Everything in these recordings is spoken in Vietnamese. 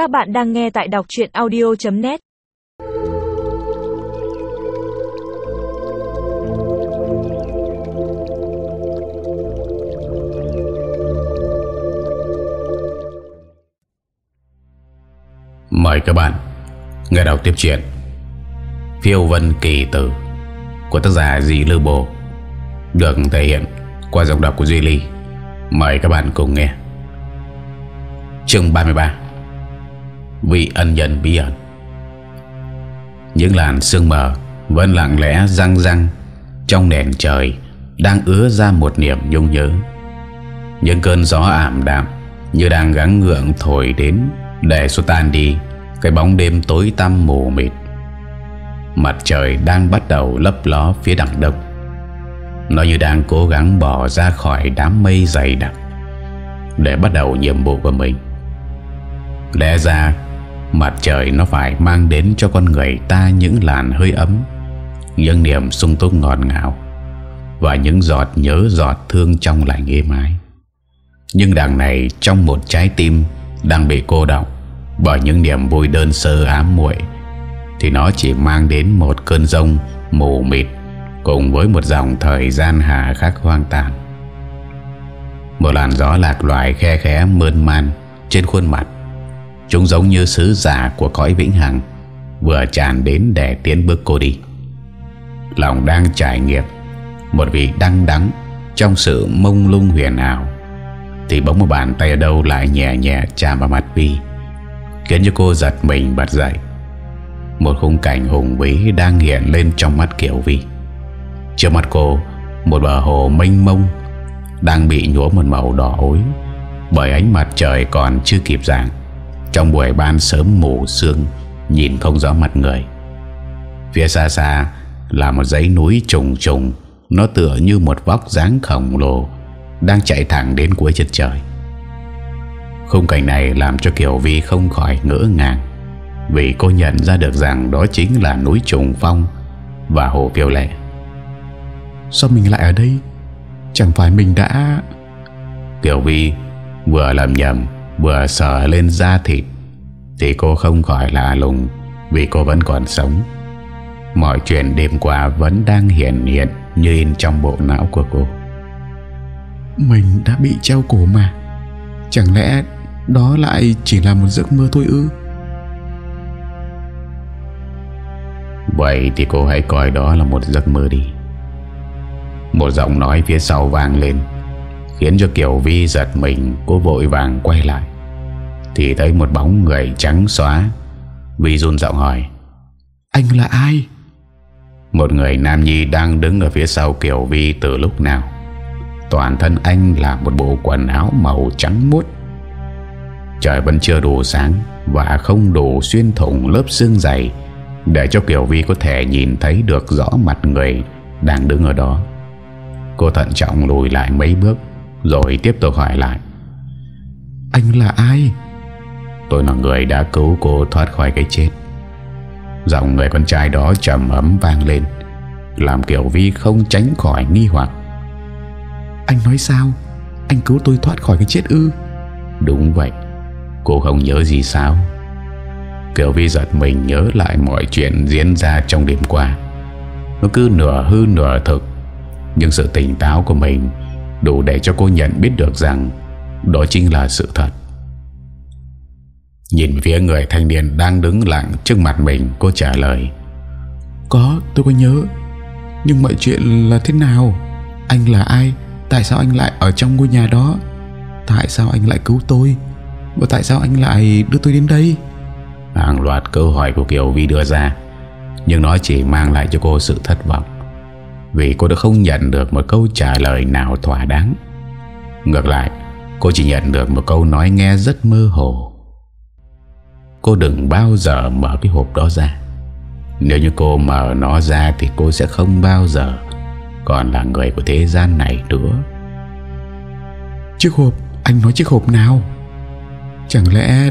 Các bạn đang nghe tại đọc chuyện audio.net Mời các bạn nghe đọc tiếp chuyện Phiêu Vân Kỳ Tử của tác giả Dì Lư Bồ được thể hiện qua giọng đọc của Duy Ly. Mời các bạn cùng nghe. Chương 33 Vị ân nhân bí ẩn Những làn sương mờ vẫn lặng lẽ răng răng trong nền trời đang ứa ra một niềm nhung nhớ. Những cơn gió ảm đạm như đang gắng ngượng thổi đến để xua tan đi, cái bóng đêm tối tăm mù mịt. Mặt trời đang bắt đầu lấp ló phía đằng đông. Nó như đang cố gắng bỏ ra khỏi đám mây dày đặc để bắt đầu nhiệm vụ của mình. Lẽ ra Mặt trời nó phải mang đến cho con người ta những làn hơi ấm, Những niềm sung túc ngọt ngào Và những giọt nhớ giọt thương trong lành êm ái. Nhưng đằng này trong một trái tim Đang bị cô đọng Bởi những niềm vui đơn sơ ám muội, Thì nó chỉ mang đến một cơn rông mù mịt Cùng với một dòng thời gian hà khắc hoang tàn. Một làn gió lạc loài khe khẽ mơn man Trên khuôn mặt Chúng giống như sứ giả của cõi vĩnh hằng, Vừa tràn đến để tiến bước cô đi. Lòng đang trải nghiệm Một vị đăng đắng Trong sự mông lung huyền ảo, Thì bóng một bàn tay ở đâu lại nhẹ nhẹ chạm vào mặt Vi Khiến cho cô giật mình bật dậy. Một khung cảnh hùng vĩ đang hiện lên trong mắt Kiều Vi. Trước mắt cô, Một bờ hồ mênh mông Đang bị nhuốm một màu đỏ ối, Bởi ánh mặt trời còn chưa kịp dạng trong buổi ban sớm mù sương Nhìn không rõ mặt người. Phía xa xa Là một dãy núi trùng trùng Nó tựa như một vóc dáng khổng lồ Đang chạy thẳng đến cuối chân trời. Khung cảnh này làm cho Kiều Vi không khỏi ngỡ ngàng Vì cô nhận ra được rằng Đó chính là núi trùng phong Và hồ phiêu lệ. Sao mình lại ở đây? Chẳng phải mình đã Kiều Vi vừa làm nhầm Vừa sờ lên da thịt Thì cô không khỏi lạ lùng Vì cô vẫn còn sống. Mọi chuyện đêm qua vẫn đang hiện hiện Như in trong bộ não của cô. Mình đã bị treo cổ mà. Chẳng lẽ Đó lại chỉ là một giấc mơ thôi ư? Vậy thì cô hãy coi đó là một giấc mơ đi. Một giọng nói phía sau vang lên Khiến cho Kiều Vi giật mình Cô vội vàng quay lại thì thấy một bóng người trắng xóa. Vi run giọng hỏi, Anh là ai? Một người nam nhi đang đứng ở phía sau Kiều Vi từ lúc nào. Toàn thân anh là một bộ quần áo màu trắng muốt. Trời vẫn chưa đủ sáng Và không đủ xuyên thủng lớp xương dày Để cho Kiều Vi có thể nhìn thấy được rõ mặt người Đang đứng ở đó. Cô thận trọng lùi lại mấy bước rồi tiếp tục hỏi lại, Anh là ai? Tôi là người đã cứu cô thoát khỏi cái chết. Giọng người con trai đó trầm ấm vang lên Làm Kiều Vi không tránh khỏi nghi hoặc. Anh nói sao? Anh cứu tôi thoát khỏi cái chết ư? Đúng vậy Cô không nhớ gì sao? Kiều Vi giật mình nhớ lại mọi chuyện diễn ra trong đêm qua. Nó cứ nửa hư nửa thực Nhưng sự tỉnh táo của mình Đủ để cho cô nhận biết được rằng Đó chính là sự thật Nhìn phía người thanh niên đang đứng lặng trước mặt mình Cô trả lời. Có tôi có nhớ. Nhưng mọi chuyện là thế nào? Anh là ai? Tại sao anh lại ở trong ngôi nhà đó? Tại sao anh lại cứu tôi? Và tại sao anh lại đưa tôi đến đây? Hàng loạt câu hỏi của Kiều Vi đưa ra Nhưng nó chỉ mang lại cho cô sự thất vọng. Vì cô đã không nhận được một câu trả lời nào thỏa đáng. Ngược lại Cô chỉ nhận được một câu nói nghe rất mơ hồ Cô đừng bao giờ mở cái hộp đó ra. Nếu như cô mở nó ra Thì cô sẽ không bao giờ Còn là người của thế gian này nữa. Chiếc hộp Anh nói chiếc hộp nào? Chẳng lẽ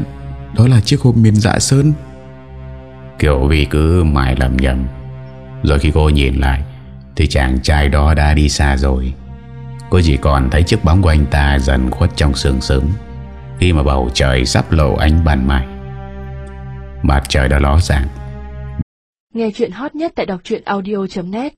Đó là chiếc hộp miền dạ sơn? Kiểu vì cứ mãi lầm nhầm. Rồi khi cô nhìn lại thì chàng trai đó đã đi xa rồi. Cô chỉ còn thấy chiếc bóng của anh ta Dần khuất trong sương sớm Khi mà bầu trời sắp lộ ánh ban mai Mặt trời đã ló dạng. Nghe chuyện hot nhất tại đọc truyện audio.net